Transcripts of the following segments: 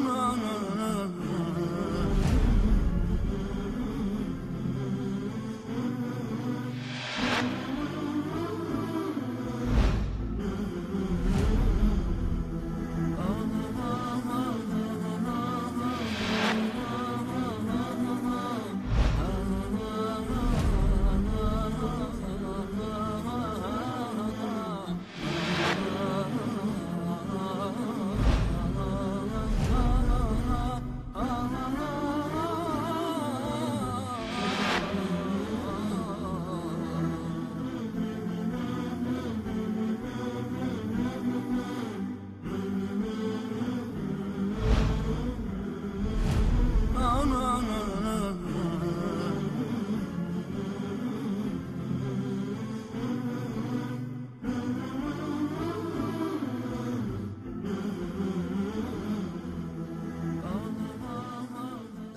Assalamu alaikum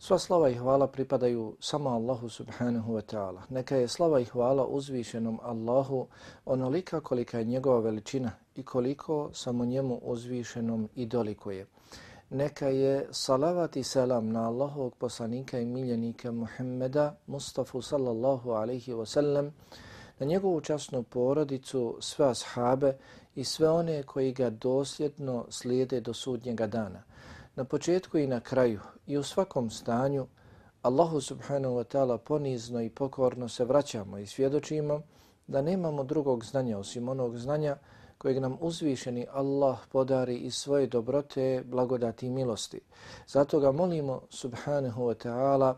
Sva slava i hvala pripadaju samo Allahu subhanahu wa ta'ala. Neka je slava i hvala uzvišenom Allahu onolika kolika je njegova veličina i koliko samo njemu uzvišenom i dolikuje. Neka je salavat i selam na Allahovog poslanika i miljenika Muhammeda Mustafa sallallahu alaihi wa sallam, na njegovu časnu porodicu, sve ashabe i sve one koji ga dosljedno slijede do sudnjega dana na početku i na kraju i u svakom stanju Allahu subhanahu wa ta'ala ponizno i pokorno se vraćamo i svjedočimo da nemamo drugog znanja osim onog znanja kojeg nam uzvišeni Allah podari iz svoje dobrote, blagodati i milosti. Zato ga molimo subhanahu wa ta'ala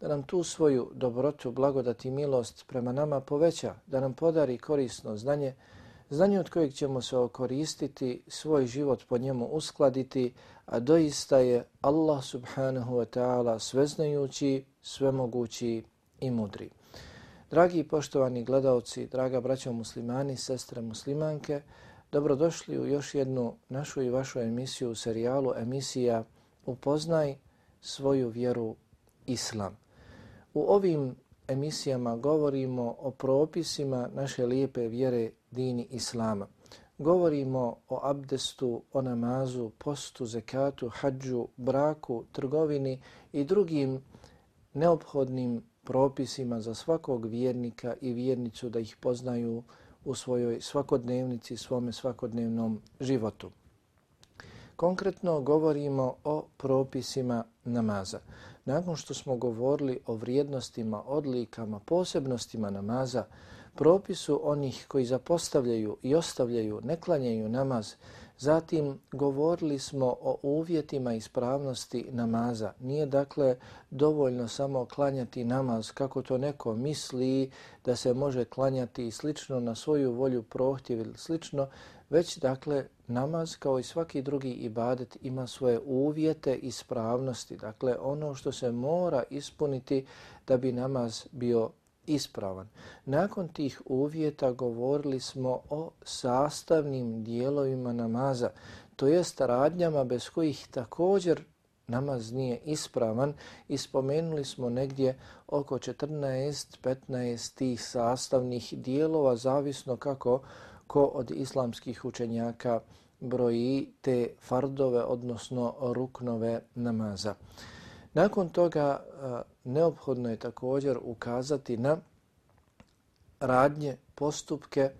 da nam tu svoju dobrotu, blagodati i milost prema nama poveća, da nam podari korisno znanje, znanje od kojeg ćemo se okoristiti, svoj život po njemu uskladiti, a doista je Allah subhanahu wa ta'ala sveznajući, svemogući i mudri. Dragi i poštovani gledalci, draga braćo muslimani, sestre muslimanke, dobrodošli u još jednu našu i vašu emisiju u serijalu emisija Upoznaj svoju vjeru Islam. U ovim emisijama govorimo o propisima naše lijepe vjere dini Islama. Govorimo o abdestu, o namazu, postu, zekatu, hađu, braku, trgovini i drugim neophodnim propisima za svakog vjernika i vjernicu da ih poznaju u svojoj svakodnevnici, svome svakodnevnom životu. Konkretno govorimo o propisima namaza. Nakon što smo govorili o vrijednostima, odlikama, posebnostima namaza, propisu onih koji zapostavljaju i ostavljaju, ne klanjaju namaz, zatim govorili smo o uvjetima ispravnosti namaza. Nije dakle dovoljno samo klanjati namaz kako to neko misli da se može klanjati slično na svoju volju prohtjev ili slično, već dakle namaz kao i svaki drugi ibadet ima svoje uvjete ispravnosti. Dakle ono što se mora ispuniti da bi namaz bio ispravan. Nakon tih uvjeta govorili smo o sastavnim dijelovima namaza, to jest radnjama bez kojih također namaz nije ispravan i spomenuli smo negdje oko 14-15 tih sastavnih dijelova, zavisno kako ko od islamskih učenjaka broji te fardove, odnosno ruknove namaza. Nakon toga neophodno je također ukazati na radnje, postupke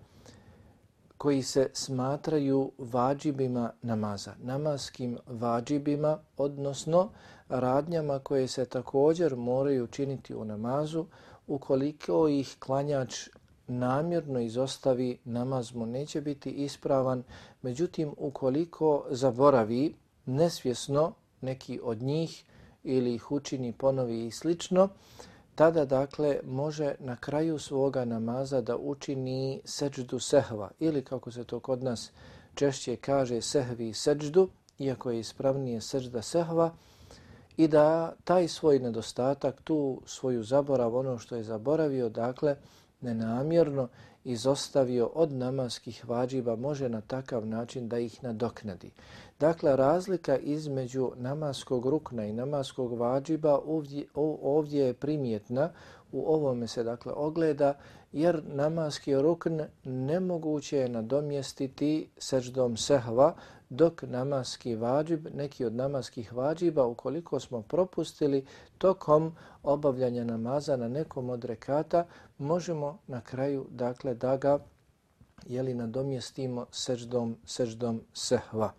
koji se smatraju vađibima namaza, namaskim vađibima, odnosno radnjama koje se također moraju činiti u namazu, ukoliko ih klanjač namjerno izostavi, namaz mu neće biti ispravan, međutim ukoliko zaboravi nesvjesno neki od njih, ili ih učini ponovi i slično, tada dakle može na kraju svoga namaza da učini seđdu sehva ili kako se to kod nas češće kaže sehvi seđdu, iako je ispravnije seđda sehva, i da taj svoj nedostatak, tu svoju zaborav, ono što je zaboravio, dakle, nenamjerno izostavio od namaskih vađiba, može na takav način da ih nadoknadi. Dakle, razlika između namaskog rukna i namaskog vađiba ovdje, ovdje je primjetna, u ovome se dakle ogleda, jer namaski rukn nemoguće je nadomjestiti seždom sehva, dok namaski vađib, neki od namaskih vađiba, ukoliko smo propustili tokom obavljanja namaza na nekom od rekata, možemo na kraju dakle da ga jeli nadomjestimo seždom, seždom sehva.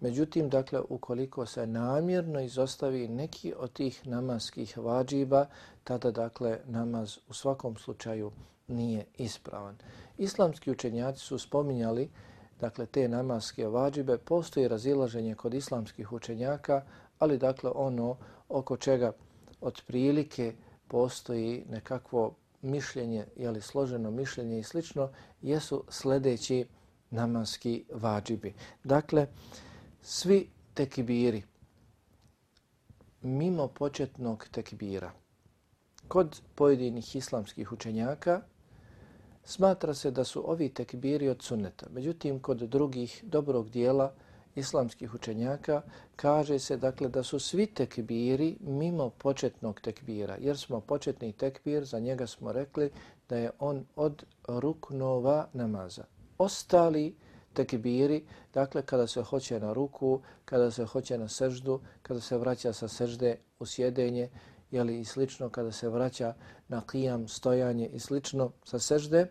Međutim, dakle, ukoliko se namjerno izostavi neki od tih namaskih vađiba, tada, dakle, namaz u svakom slučaju nije ispravan. Islamski učenjaci su spominjali dakle, te namaske vađibe. Postoji razilaženje kod islamskih učenjaka, ali dakle ono oko čega otprilike postoji nekakvo mišljenje, jeli složeno mišljenje i slično, jesu sljedeći namanski vađibi. Dakle, svi tekibiri mimo početnog tekbira kod pojedinih islamskih učenjaka smatra se da su ovi tekbiri od sunneta. Međutim, kod drugih dobrog dijela islamskih učenjaka kaže se dakle da su svi tekbiri mimo početnog tekbira, jer smo početni tekbir, za njega smo rekli da je on od ruknova namaza. Ostali tekbiri, dakle kada se hoće na ruku, kada se hoće na seždu, kada se vraća sa sežde u sjedenje, jeli i slično kada se vraća na qiyam, stojanje i slično sa sežde.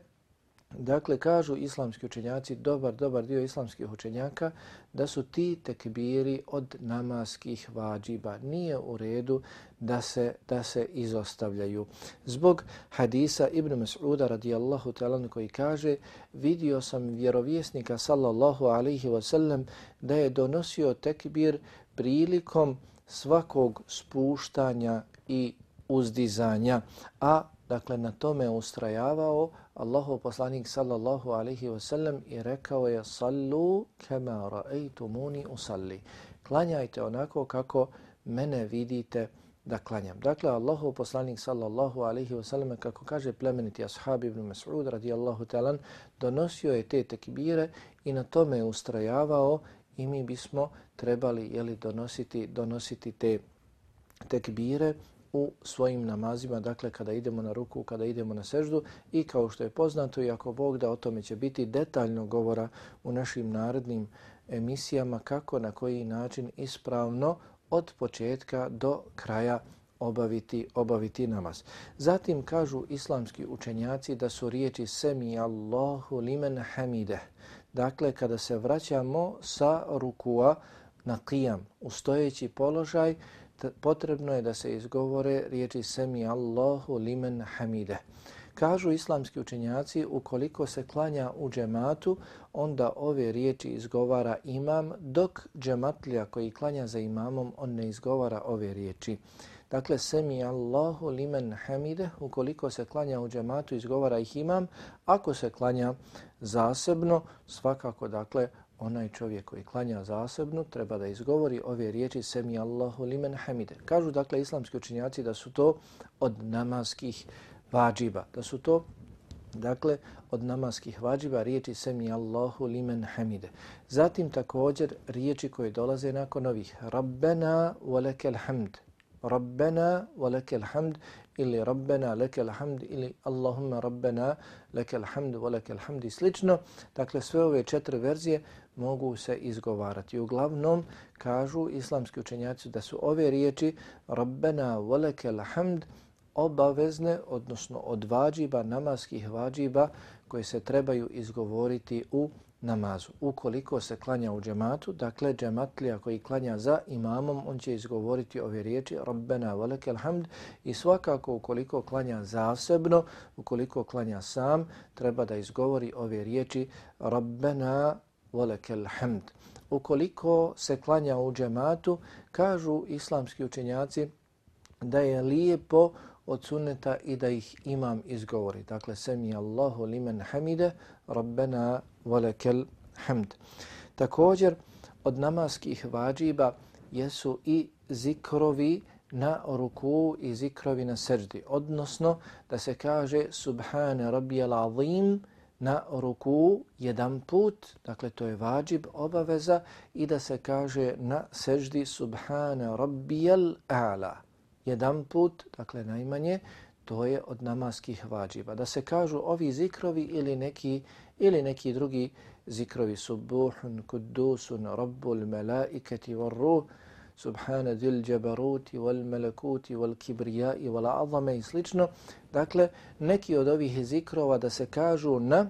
Dakle, kažu islamski učenjaci, dobar, dobar dio islamskih učenjaka, da su ti tekbiri od namaskih vađiba. Nije u redu da se, da se izostavljaju. Zbog hadisa Ibn Mas'uda radijallahu ta'ala koji kaže vidio sam vjerovjesnika sallallahu alaihi wasallam da je donosio tekbir prilikom svakog spuštanja i uzdizanja, a dakle na tome ustrajavao Allahu poslanik sallallahu alaihi wasallam i rekao je sallu kema ra'aytumuni usalli. Klanjajte onako kako mene vidite da klanjam. Dakle, Allahu poslanik sallallahu alaihi wasallam kako kaže plemeniti ashab ibn Mas'ud radijallahu ta'ala donosio je te tekbire i na tome ustrajavao i mi bismo trebali jeli, donositi, donositi te tekbire u svojim namazima, dakle kada idemo na ruku, kada idemo na seždu i kao što je poznato i ako Bog da o tome će biti detaljno govora u našim narodnim emisijama kako na koji način ispravno od početka do kraja obaviti, obaviti namaz. Zatim kažu islamski učenjaci da su riječi semi Allahu limen hamide. Dakle, kada se vraćamo sa rukua na qiyam, u stojeći položaj, potrebno je da se izgovore riječi semi Allahu limen hamide. Kažu islamski učenjaci, ukoliko se klanja u džematu, onda ove riječi izgovara imam, dok džematlija koji klanja za imamom, on ne izgovara ove riječi. Dakle, semi Allahu limen hamide, ukoliko se klanja u džematu, izgovara ih imam. Ako se klanja zasebno, svakako, dakle, onaj čovjek koji klanja zasebno treba da izgovori ove riječi semi Allahu limen hamide. Kažu dakle islamski učinjaci da su to od namaskih vađiba, da su to dakle od namaskih vađiba riječi semi Allahu limen hamide. Zatim također riječi koje dolaze nakon ovih Rabbena walekel hamd. Rabbena wa lekel hamd ili Rabbena lekel hamd ili Allahumma Rabbena lekel hamd wa lekel hamd i slično. Dakle, sve ove četiri verzije mogu se izgovarati. Uglavnom, kažu islamski učenjaci da su ove riječi Rabbena wa lekel hamd obavezne, odnosno od vađiba, namaskih vađiba koje se trebaju izgovoriti u namazu. Ukoliko se klanja u džematu, dakle džematlija koji klanja za imamom, on će izgovoriti ove riječi Rabbena velekel hamd i svakako ukoliko klanja zasebno, ukoliko klanja sam, treba da izgovori ove riječi Rabbena velekel hamd. Ukoliko se klanja u džematu, kažu islamski učenjaci da je lijepo od sunneta i da ih imam izgovori. Dakle, semi Allahu limen hamide, rabbena velekel hamd. Također, od namaskih vađiba jesu i zikrovi na ruku i zikrovi na seždi. Odnosno da se kaže Subhane Rabijel Azim na ruku jedan put, dakle to je vađib, obaveza, i da se kaže na seždi subhana Rabbijal A'la. Jedan put, dakle najmanje, to je od namaskih vađiba. Da se kažu ovi zikrovi ili neki, ili neki drugi zikrovi subuhun, kudusun, rabbul, melaiketi, varruh, subhana dil džabaruti wal melekuti, wal kibriyai wal azame i slično. Dakle, neki od ovih zikrova da se kažu na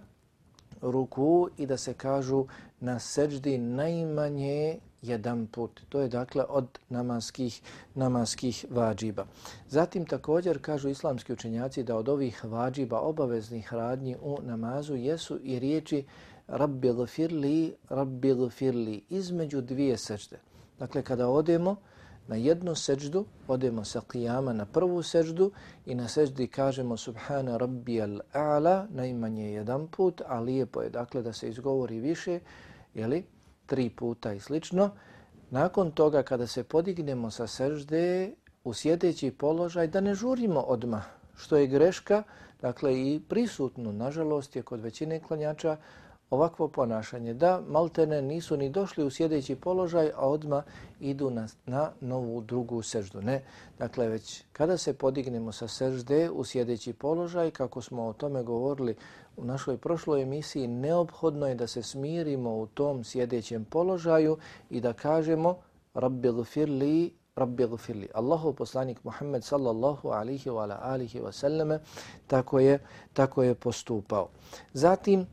ruku i da se kažu na seđdi najmanje jedan put. To je dakle od namaskih, namaskih vađiba. Zatim također kažu islamski učenjaci da od ovih vađiba obaveznih radnji u namazu jesu i riječi Rabbi gfirli, Rabbi gfirli između dvije sečde. Dakle, kada odemo na jednu seđdu, odemo sa qiyama na prvu seđdu i na seđdi kažemo Subhana Rabbi al-A'la, najmanje jedan put, a lijepo je dakle da se izgovori više, jeli, tri puta i slično. Nakon toga, kada se podignemo sa sežde u sjedeći položaj, da ne žurimo odmah, što je greška, dakle i prisutno, nažalost, je kod većine klanjača, ovakvo ponašanje, da maltene nisu ni došli u sjedeći položaj, a odma idu na, na novu drugu seždu. Ne, dakle, već kada se podignemo sa sežde u sjedeći položaj, kako smo o tome govorili u našoj prošloj emisiji, neophodno je da se smirimo u tom sjedećem položaju i da kažemo Rabbi gfirli, Rabbi gfirli. Allahu poslanik Muhammed sallallahu alihi wa alihi wa sallame tako je, tako je postupao. Zatim,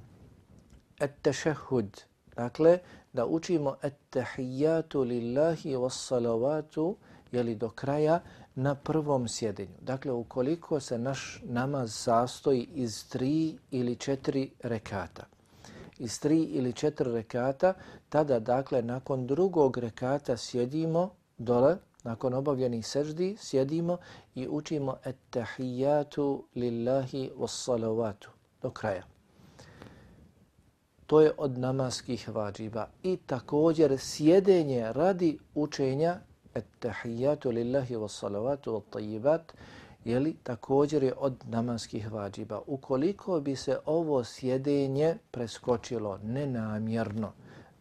at-tashahhud. Dakle, da učimo at-tahiyyatu lillahi was-salawatu jeli do kraja na prvom sjedenju. Dakle, ukoliko se naš namaz sastoji iz tri ili četiri rekata, iz tri ili četiri rekata, tada, dakle, nakon drugog rekata sjedimo dole, nakon obavljenih seždi, sjedimo i učimo et tahiyyatu lillahi was-salawatu do kraja to je od namaskih vađiba. I također sjedenje radi učenja et-tahijatu lillahi wa salavatu wa tajibat, jeli, također je od namaskih vađiba. Ukoliko bi se ovo sjedenje preskočilo nenamjerno,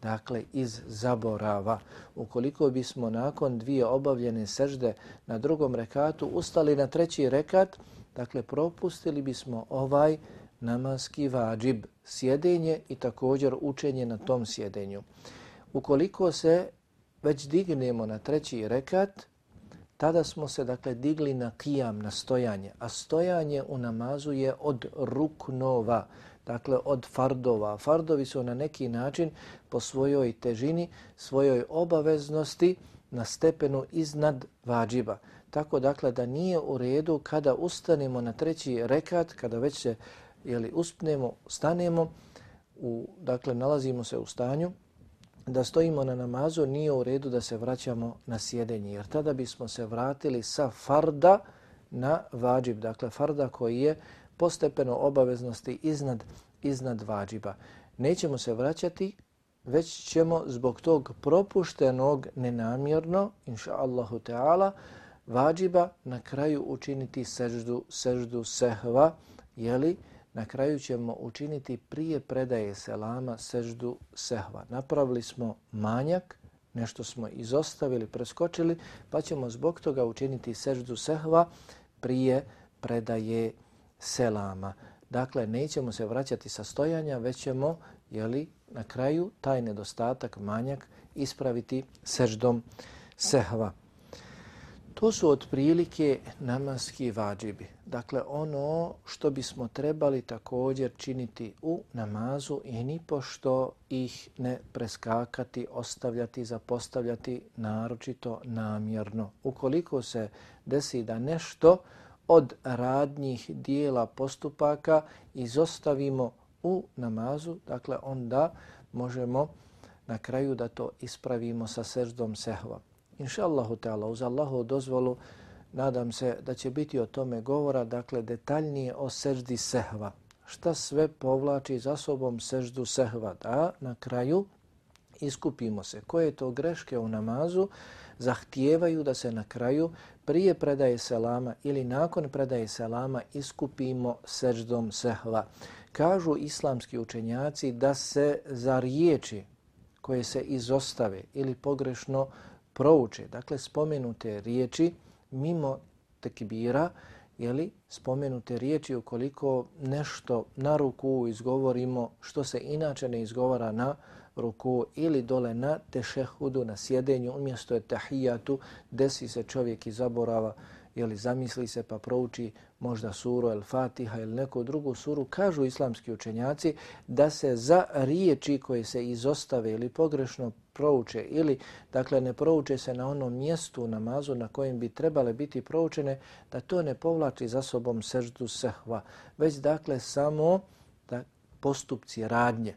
dakle iz zaborava, ukoliko bismo nakon dvije obavljene sežde na drugom rekatu ustali na treći rekat, dakle propustili bismo ovaj namaski vađib, sjedenje i također učenje na tom sjedenju. Ukoliko se već dignemo na treći rekat, tada smo se dakle digli na kijam, na stojanje, a stojanje u namazu je od ruknova, dakle od fardova. Fardovi su na neki način po svojoj težini, svojoj obaveznosti na stepenu iznad vađiba. Tako dakle da nije u redu kada ustanemo na treći rekat, kada već se jeli, uspnemo, stanemo, u, dakle, nalazimo se u stanju da stojimo na namazu, nije u redu da se vraćamo na sjedenje, jer tada bismo se vratili sa farda na vađib, dakle, farda koji je postepeno obaveznosti iznad, iznad vađiba. Nećemo se vraćati, već ćemo zbog tog propuštenog nenamjerno, inša Allahu Teala, vađiba na kraju učiniti seždu, seždu sehva, jeli, na kraju ćemo učiniti prije predaje selama seždu sehva. Napravili smo manjak, nešto smo izostavili, preskočili, pa ćemo zbog toga učiniti seždu sehva prije predaje selama. Dakle, nećemo se vraćati sa stojanja, već ćemo jeli, na kraju taj nedostatak, manjak, ispraviti seždom sehva. To su otprilike namaski vađibi. Dakle, ono što bismo trebali također činiti u namazu i ni pošto ih ne preskakati, ostavljati, zapostavljati naročito namjerno. Ukoliko se desi da nešto od radnjih dijela postupaka izostavimo u namazu, dakle onda možemo na kraju da to ispravimo sa seždom sehva. Inša Allahu Teala, uz Allahu dozvolu, nadam se da će biti o tome govora, dakle detaljnije o seždi sehva. Šta sve povlači za sobom seždu sehva? Da na kraju iskupimo se. Koje to greške u namazu zahtijevaju da se na kraju prije predaje selama ili nakon predaje selama iskupimo seždom sehva. Kažu islamski učenjaci da se za riječi koje se izostave ili pogrešno prouče, dakle spomenute riječi mimo tekbira, jeli, spomenute riječi ukoliko nešto na ruku izgovorimo što se inače ne izgovara na ruku ili dole na tešehudu, na sjedenju, umjesto je tahijatu, desi se čovjek i zaborava ili zamisli se pa prouči možda suru El Fatiha ili neku drugu suru, kažu islamski učenjaci da se za riječi koje se izostave ili pogrešno prouče ili dakle ne prouče se na onom mjestu namazu na kojem bi trebale biti proučene, da to ne povlači za sobom seždu sehva, već dakle samo da postupci radnje.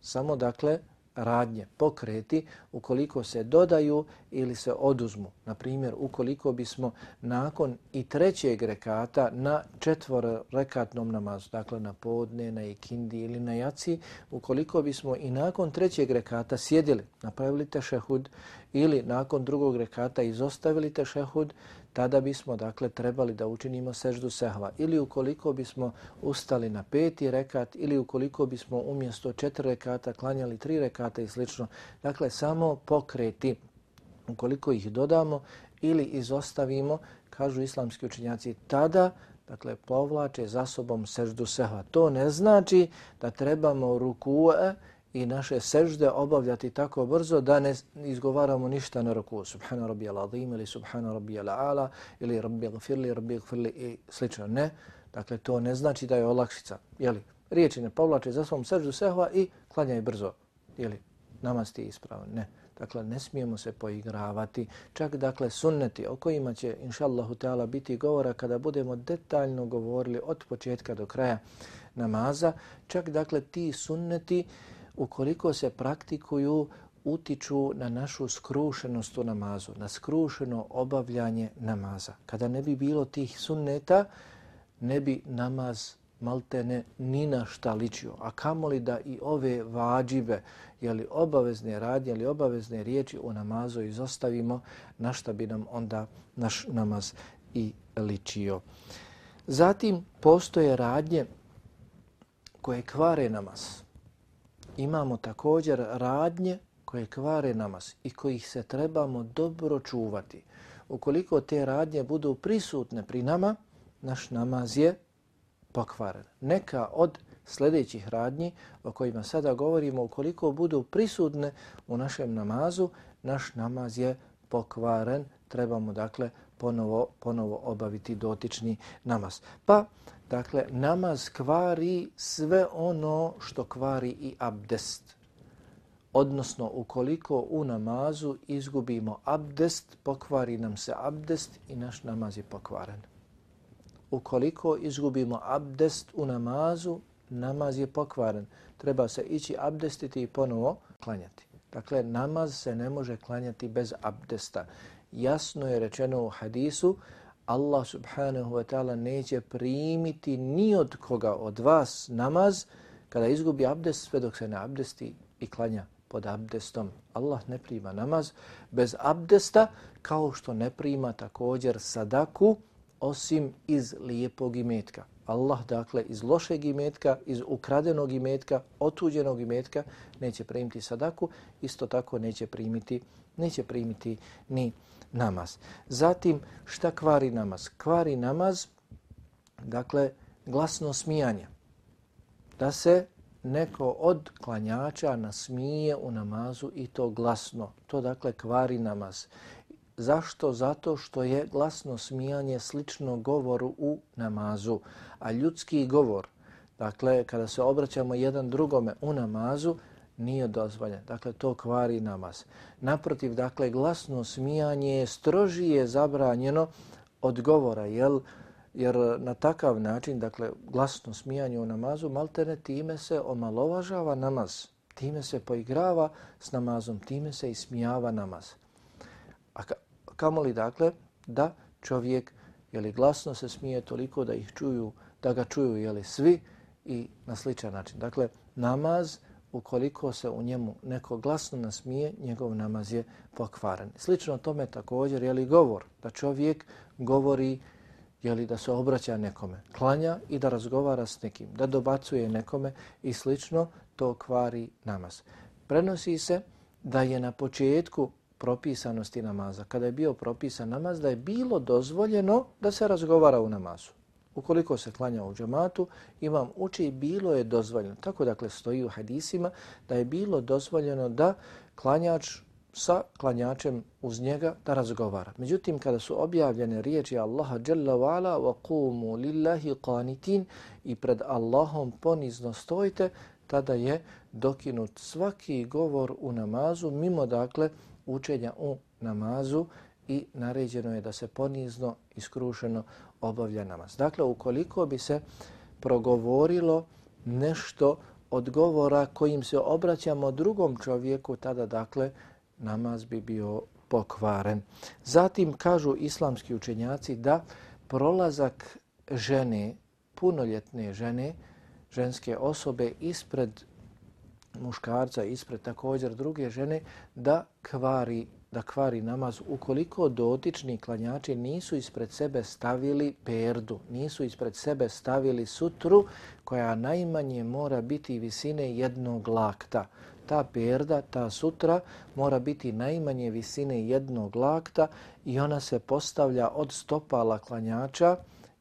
Samo dakle radnje, pokreti, ukoliko se dodaju ili se oduzmu. Na primjer, ukoliko bismo nakon i trećeg rekata na četvor rekatnom namazu, dakle na podne, na ikindi ili na jaci, ukoliko bismo i nakon trećeg rekata sjedili, napravili tešehud ili nakon drugog rekata izostavili tešehud, tada bismo dakle trebali da učinimo seždu sehva. Ili ukoliko bismo ustali na peti rekat ili ukoliko bismo umjesto četiri rekata klanjali tri rekata i slično. Dakle, samo pokreti. Ukoliko ih dodamo ili izostavimo, kažu islamski učinjaci, tada dakle, povlače za sobom seždu sehva. To ne znači da trebamo rukue i naše sežde obavljati tako brzo da ne izgovaramo ništa na ruku. Subhana rabbi al-azim ili subhana rabbi al-ala ili rabbi gfirli, rabbi gfirli i slično. Ne. Dakle, to ne znači da je olakšica. Jeli, riječi ne povlače za svom seždu sehva i klanjaj brzo. Jeli, namaz ti ispravan. Ne. Dakle, ne smijemo se poigravati. Čak, dakle, sunneti o kojima će, inša Allahu Teala, biti govora kada budemo detaljno govorili od početka do kraja namaza. Čak, dakle, ti sunneti ukoliko se praktikuju, utiču na našu skrušenost u namazu, na skrušeno obavljanje namaza. Kada ne bi bilo tih sunneta, ne bi namaz maltene ni na šta ličio. A kamoli da i ove vađibe, jeli obavezne radnje ili obavezne riječi u namazu izostavimo, na šta bi nam onda naš namaz i ličio. Zatim postoje radnje koje kvare namaz imamo također radnje koje kvare namaz i kojih se trebamo dobro čuvati. Ukoliko te radnje budu prisutne pri nama, naš namaz je pokvaren. Neka od sljedećih radnji o kojima sada govorimo, ukoliko budu prisutne u našem namazu, naš namaz je pokvaren. Trebamo dakle ponovo, ponovo obaviti dotični namaz. Pa Dakle, namaz kvari sve ono što kvari i abdest. Odnosno, ukoliko u namazu izgubimo abdest, pokvari nam se abdest i naš namaz je pokvaren. Ukoliko izgubimo abdest u namazu, namaz je pokvaren. Treba se ići abdestiti i ponovo klanjati. Dakle, namaz se ne može klanjati bez abdesta. Jasno je rečeno u hadisu, Allah subhanahu wa ta'ala neće primiti ni od koga od vas namaz kada izgubi abdest sve dok se ne abdesti i klanja pod abdestom. Allah ne prima namaz bez abdesta kao što ne prima također sadaku osim iz lijepog imetka. Allah dakle iz lošeg imetka, iz ukradenog imetka, otuđenog imetka neće primiti sadaku, isto tako neće primiti, neće primiti ni namaz. Zatim, šta kvari namaz? Kvari namaz, dakle, glasno smijanje. Da se neko od klanjača nasmije u namazu i to glasno. To, dakle, kvari namaz. Zašto? Zato što je glasno smijanje slično govoru u namazu. A ljudski govor, dakle, kada se obraćamo jedan drugome u namazu, nije dozvoljen. Dakle, to kvari namaz. Naprotiv, dakle, glasno smijanje je strožije zabranjeno od govora, jel? jer na takav način, dakle, glasno smijanje u namazu, maltene time se omalovažava namaz. Time se poigrava s namazom, time se ismijava namaz. A ka, kamo li, dakle, da čovjek jeli, glasno se smije toliko da ih čuju, da ga čuju jeli, svi i na sličan način. Dakle, namaz ukoliko se u njemu neko glasno nasmije, njegov namaz je pokvaren. Slično tome također je li govor da čovjek govori je li da se obraća nekome, klanja i da razgovara s nekim, da dobacuje nekome i slično, to kvari namaz. Prenosi se da je na početku propisanosti namaza, kada je bio propisan namaz, da je bilo dozvoljeno da se razgovara u namazu. Ukoliko se klanja u džamatu, imam uči bilo je dozvoljeno. Tako dakle stoji u hadisima da je bilo dozvoljeno da klanjač sa klanjačem uz njega da razgovara. Međutim, kada su objavljene riječi Allaha Jalla wa'ala wa qumu lillahi qanitin i pred Allahom ponizno stojite, tada je dokinut svaki govor u namazu mimo dakle učenja u namazu i naređeno je da se ponizno i skrušeno obavlja namaz. Dakle, ukoliko bi se progovorilo nešto od govora kojim se obraćamo drugom čovjeku, tada dakle namaz bi bio pokvaren. Zatim kažu islamski učenjaci da prolazak žene, punoljetne žene, ženske osobe ispred muškarca, ispred također druge žene, da kvari da kvari namaz ukoliko dotični klanjači nisu ispred sebe stavili perdu, nisu ispred sebe stavili sutru koja najmanje mora biti visine jednog lakta. Ta perda, ta sutra mora biti najmanje visine jednog lakta i ona se postavlja od stopala klanjača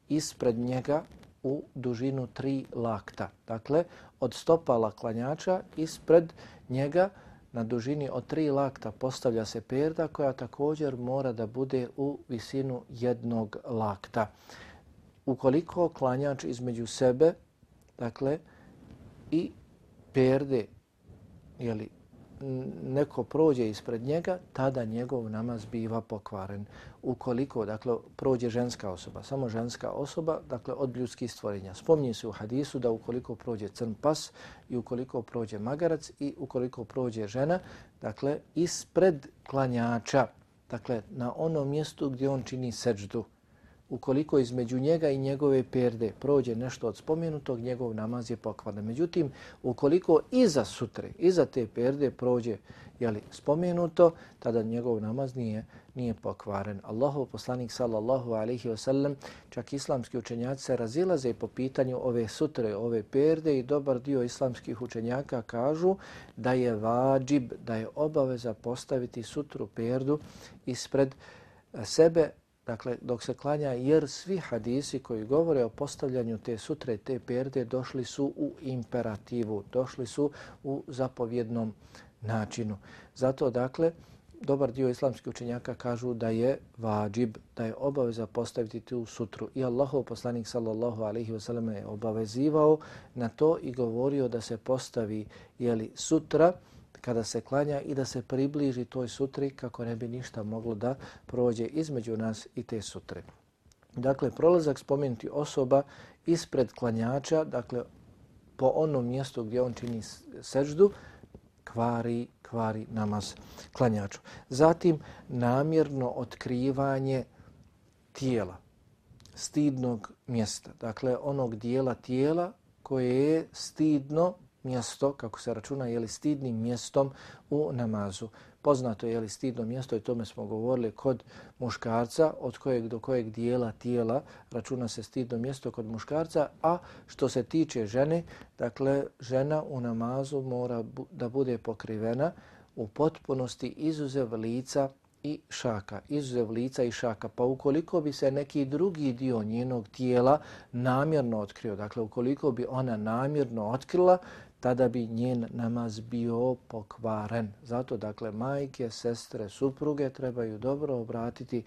ispred njega u dužinu tri lakta. Dakle, od stopala klanjača ispred njega na dužini od tri lakta postavlja se perda koja također mora da bude u visinu jednog lakta. Ukoliko klanjač između sebe, dakle, i perde, jeli, neko prođe ispred njega, tada njegov namaz biva pokvaren. Ukoliko, dakle, prođe ženska osoba, samo ženska osoba, dakle, od ljudskih stvorenja. Spomni se u hadisu da ukoliko prođe crn pas i ukoliko prođe magarac i ukoliko prođe žena, dakle, ispred klanjača, dakle, na onom mjestu gdje on čini seđdu, ukoliko između njega i njegove perde prođe nešto od spomenutog, njegov namaz je pokvaren. Međutim, ukoliko iza sutre, iza te perde prođe jeli, spomenuto, tada njegov namaz nije, nije pokvaren. Allahov poslanik sallallahu alaihi wasallam, čak islamski učenjaci se razilaze po pitanju ove sutre, ove perde i dobar dio islamskih učenjaka kažu da je vađib, da je obaveza postaviti sutru perdu ispred sebe dakle, dok se klanja, jer svi hadisi koji govore o postavljanju te sutre, te perde, došli su u imperativu, došli su u zapovjednom načinu. Zato, dakle, dobar dio islamskih učenjaka kažu da je vađib, da je obaveza postaviti tu sutru. I Allahov poslanik sallallahu alaihi wasallam je obavezivao na to i govorio da se postavi jeli, sutra, kada se klanja i da se približi toj sutri kako ne bi ništa moglo da prođe između nas i te sutre. Dakle, prolazak spomenuti osoba ispred klanjača, dakle, po onom mjestu gdje on čini seždu, kvari, kvari namaz klanjaču. Zatim, namjerno otkrivanje tijela, stidnog mjesta, dakle, onog dijela tijela koje je stidno mjesto, kako se računa, je li stidnim mjestom u namazu. Poznato je li stidno mjesto i tome smo govorili kod muškarca, od kojeg do kojeg dijela tijela računa se stidno mjesto kod muškarca, a što se tiče žene, dakle žena u namazu mora da bude pokrivena u potpunosti izuzev lica i šaka, izuzev lica i šaka. Pa ukoliko bi se neki drugi dio njenog tijela namjerno otkrio, dakle ukoliko bi ona namjerno otkrila, tada bi njen namaz bio pokvaren. Zato, dakle, majke, sestre, supruge trebaju dobro obratiti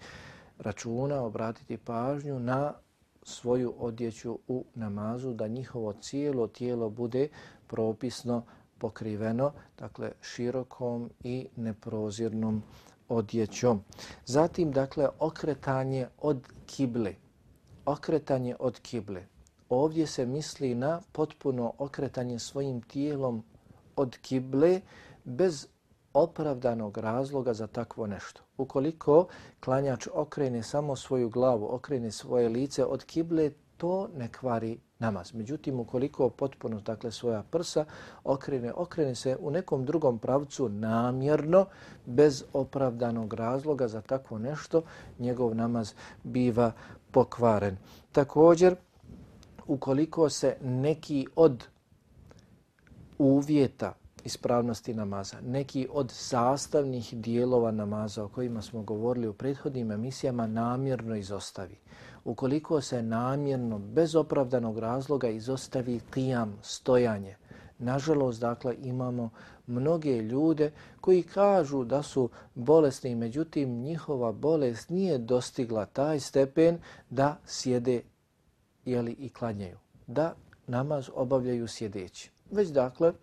računa, obratiti pažnju na svoju odjeću u namazu, da njihovo cijelo tijelo bude propisno pokriveno, dakle, širokom i neprozirnom odjećom. Zatim, dakle, okretanje od kible. Okretanje od kible ovdje se misli na potpuno okretanje svojim tijelom od kible bez opravdanog razloga za takvo nešto. Ukoliko klanjač okrene samo svoju glavu, okrene svoje lice od kible, to ne kvari namaz. Međutim, ukoliko potpuno dakle, svoja prsa okrene, okrene se u nekom drugom pravcu namjerno, bez opravdanog razloga za takvo nešto, njegov namaz biva pokvaren. Također, ukoliko se neki od uvjeta ispravnosti namaza, neki od sastavnih dijelova namaza o kojima smo govorili u prethodnim emisijama namjerno izostavi. Ukoliko se namjerno, bez opravdanog razloga, izostavi kijam, stojanje, nažalost, dakle, imamo mnoge ljude koji kažu da su bolesni, međutim, njihova bolest nije dostigla taj stepen da sjede jeli, i klanjaju, da namaz obavljaju sjedeći. Već, dakle,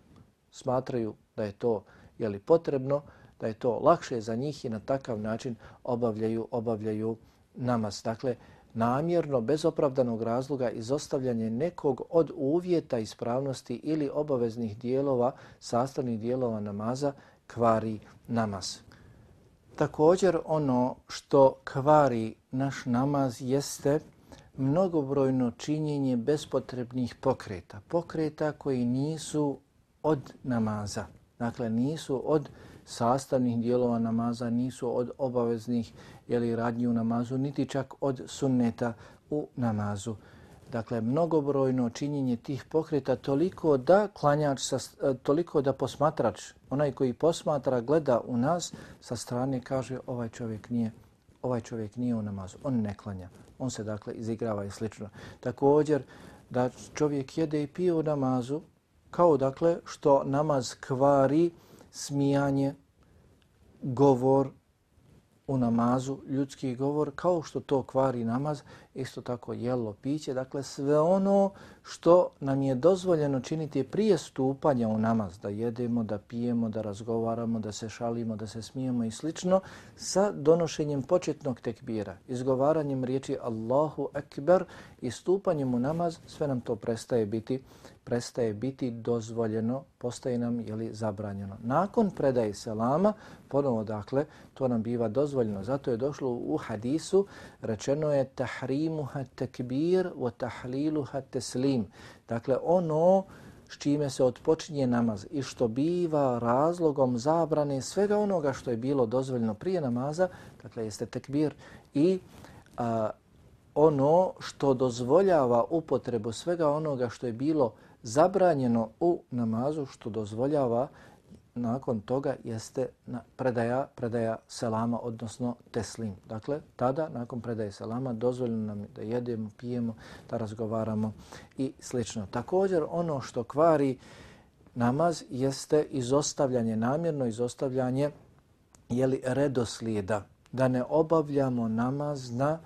smatraju da je to jeli, potrebno, da je to lakše za njih i na takav način obavljaju obavljaju namaz. Dakle, namjerno, bez opravdanog razloga, izostavljanje nekog od uvjeta ispravnosti ili obaveznih dijelova, sastavnih dijelova namaza, kvari namaz. Također ono što kvari naš namaz jeste mnogobrojno činjenje bespotrebnih pokreta. Pokreta koji nisu od namaza. Dakle, nisu od sastavnih dijelova namaza, nisu od obaveznih jeli, radnji u namazu, niti čak od sunneta u namazu. Dakle, mnogobrojno činjenje tih pokreta toliko da klanjač, sa, e, toliko da posmatrač, onaj koji posmatra, gleda u nas, sa strane kaže ovaj čovjek nije ovaj čovjek nije u namazu, on ne klanja, on se dakle izigrava i slično. Također da čovjek jede i pije u namazu, kao dakle što namaz kvari smijanje, govor u namazu, ljudski govor, kao što to kvari namaz, isto tako jelo, piće, dakle sve ono što nam je dozvoljeno činiti prije stupanja u namaz, da jedemo, da pijemo, da razgovaramo, da se šalimo, da se smijemo i slično, sa donošenjem početnog tekbira, izgovaranjem riječi Allahu Ekber i stupanjem u namaz, sve nam to prestaje biti prestaje biti dozvoljeno, postaje nam jeli, zabranjeno. Nakon predaje selama, ponovo dakle, to nam biva dozvoljeno. Zato je došlo u hadisu, rečeno je tahrimuha tekbir wa tahliluha teslim. Dakle, ono s čime se odpočinje namaz i što biva razlogom zabrane svega onoga što je bilo dozvoljeno prije namaza, dakle, jeste tekbir i a, ono što dozvoljava upotrebu svega onoga što je bilo zabranjeno u namazu što dozvoljava nakon toga jeste predaja, predaja selama, odnosno teslim. Dakle, tada, nakon predaje selama, dozvoljeno nam da jedemo, pijemo, da razgovaramo i slično. Također, ono što kvari namaz jeste izostavljanje, namjerno izostavljanje jeli, redoslijeda, da ne obavljamo namaz na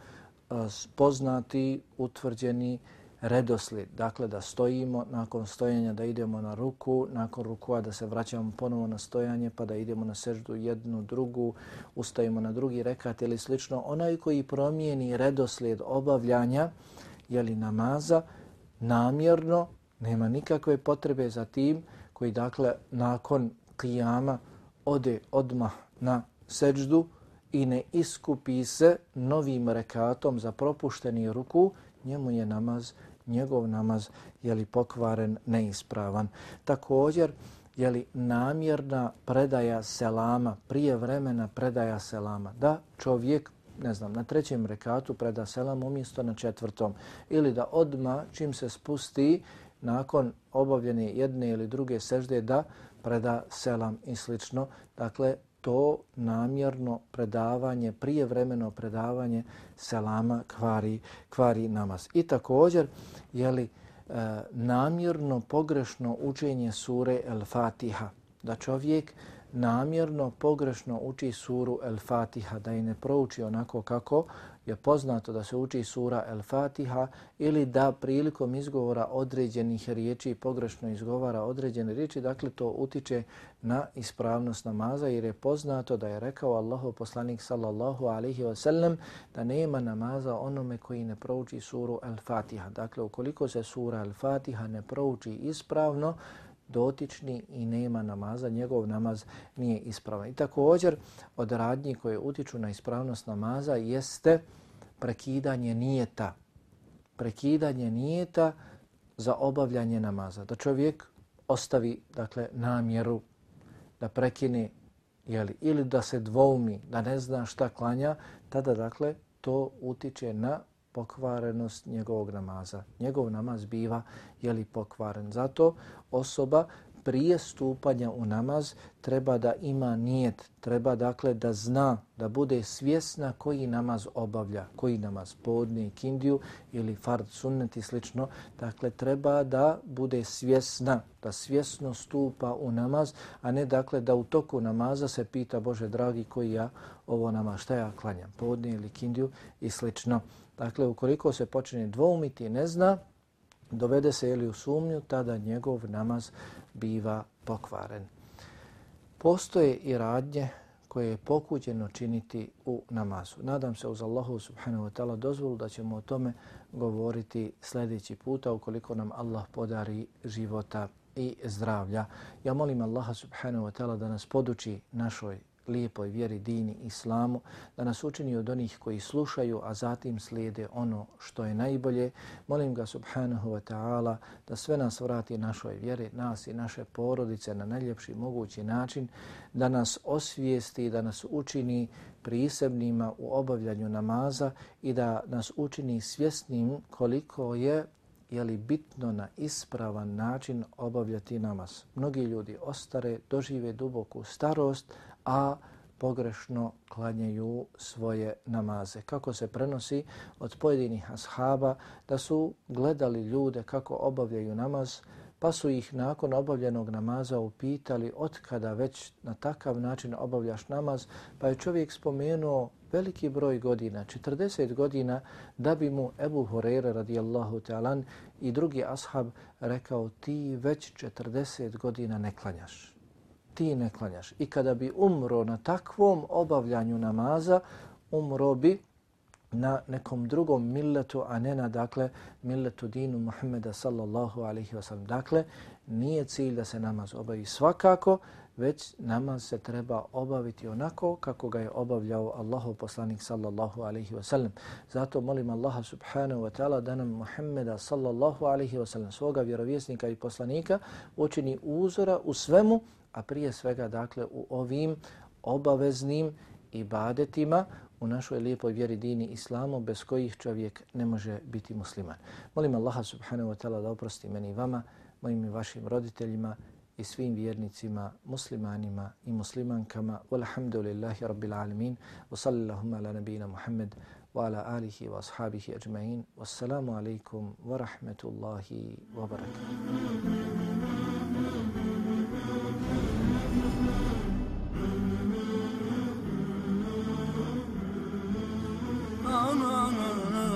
eh, poznati, utvrđeni redoslijed. Dakle, da stojimo nakon stojanja, da idemo na ruku, nakon rukua da se vraćamo ponovo na stojanje, pa da idemo na seždu jednu, drugu, ustajemo na drugi rekat ili slično. Onaj koji promijeni redoslijed obavljanja jeli namaza, namjerno, nema nikakve potrebe za tim koji, dakle, nakon kijama ode odmah na seždu i ne iskupi se novim rekatom za propušteni ruku, njemu je namaz njegov namaz je li pokvaren, neispravan. Također, je li namjerna predaja selama, prije vremena predaja selama, da čovjek ne znam, na trećem rekatu preda selam umjesto na četvrtom ili da odma čim se spusti nakon obavljene jedne ili druge sežde da preda selam i slično. Dakle, to namjerno predavanje, prijevremeno predavanje selama kvari, kvari namaz. I također, je li e, namjerno pogrešno učenje sure El Fatiha, da čovjek namjerno pogrešno uči suru El Fatiha, da je ne prouči onako kako je poznato da se uči sura El Fatiha ili da prilikom izgovora određenih riječi pogrešno izgovara određene riječi, dakle to utiče na ispravnost namaza jer je poznato da je rekao Allahu poslanik sallallahu alaihi wa sallam da nema namaza onome koji ne prouči suru El Fatiha. Dakle, ukoliko se sura El Fatiha ne prouči ispravno, dotični i nema namaza, njegov namaz nije ispravan. I također od radnji koje utiču na ispravnost namaza jeste prekidanje nijeta. prekidanje nijeta za obavljanje namaza. Da čovjek ostavi dakle namjeru da prekine jeli, ili da se dvoumi, da ne zna šta klanja, tada dakle to utiče na pokvarenost njegovog namaza. Njegov namaz biva jeli pokvaren. Zato osoba prije stupanja u namaz treba da ima nijet, treba dakle da zna, da bude svjesna koji namaz obavlja, koji namaz podne, kindiju ili fard sunnet i slično. Dakle, treba da bude svjesna, da svjesno stupa u namaz, a ne dakle da u toku namaza se pita Bože dragi koji ja ovo namaz, šta ja klanjam, podne ili kindiju i slično. Dakle, ukoliko se počne dvoumiti ne zna, dovede se ili u sumnju, tada njegov namaz biva pokvaren. Postoje i radnje koje je pokuđeno činiti u namazu. Nadam se uz Allahu subhanahu wa ta'ala dozvolu da ćemo o tome govoriti sljedeći puta ukoliko nam Allah podari života i zdravlja. Ja molim Allaha subhanahu wa ta'ala da nas poduči našoj lijepoj vjeri, dini, islamu, da nas učini od onih koji slušaju, a zatim slijede ono što je najbolje. Molim ga subhanahu wa ta'ala da sve nas vrati našoj vjeri, nas i naše porodice na najljepši mogući način, da nas osvijesti, da nas učini prisebnima u obavljanju namaza i da nas učini svjesnim koliko je je li bitno na ispravan način obavljati namaz. Mnogi ljudi ostare, dožive duboku starost, a pogrešno klanjaju svoje namaze. Kako se prenosi od pojedinih ashaba da su gledali ljude kako obavljaju namaz, pa su ih nakon obavljenog namaza upitali od kada već na takav način obavljaš namaz, pa je čovjek spomenuo veliki broj godina, 40 godina, da bi mu Ebu Horeira radijallahu ta'alan i drugi ashab rekao ti već 40 godina ne klanjaš ti ne klanjaš. I kada bi umro na takvom obavljanju namaza, umro bi na nekom drugom milletu, a ne na dakle milletu dinu Muhammeda sallallahu alaihi wa sallam. Dakle, nije cilj da se namaz obavi svakako, već namaz se treba obaviti onako kako ga je obavljao Allahu poslanik sallallahu alaihi wa sallam. Zato molim Allaha subhanahu wa ta'ala da nam Muhammeda sallallahu alaihi wa sallam svoga vjerovjesnika i poslanika učini uzora u svemu a prije svega dakle u ovim obaveznim ibadetima u našoj lijepoj vjeri dini islamu bez kojih čovjek ne može biti musliman. Molim Allaha subhanahu wa ta'ala da oprosti meni i vama, mojim i vašim roditeljima i svim vjernicima, muslimanima i muslimankama. Walhamdulillahi rabbil alamin. Wa sallallahu ala nabina Muhammed wa ala alihi wa ashabihi ajma'in. Wassalamu alaikum wa rahmetullahi wa barakatuh. na na na na.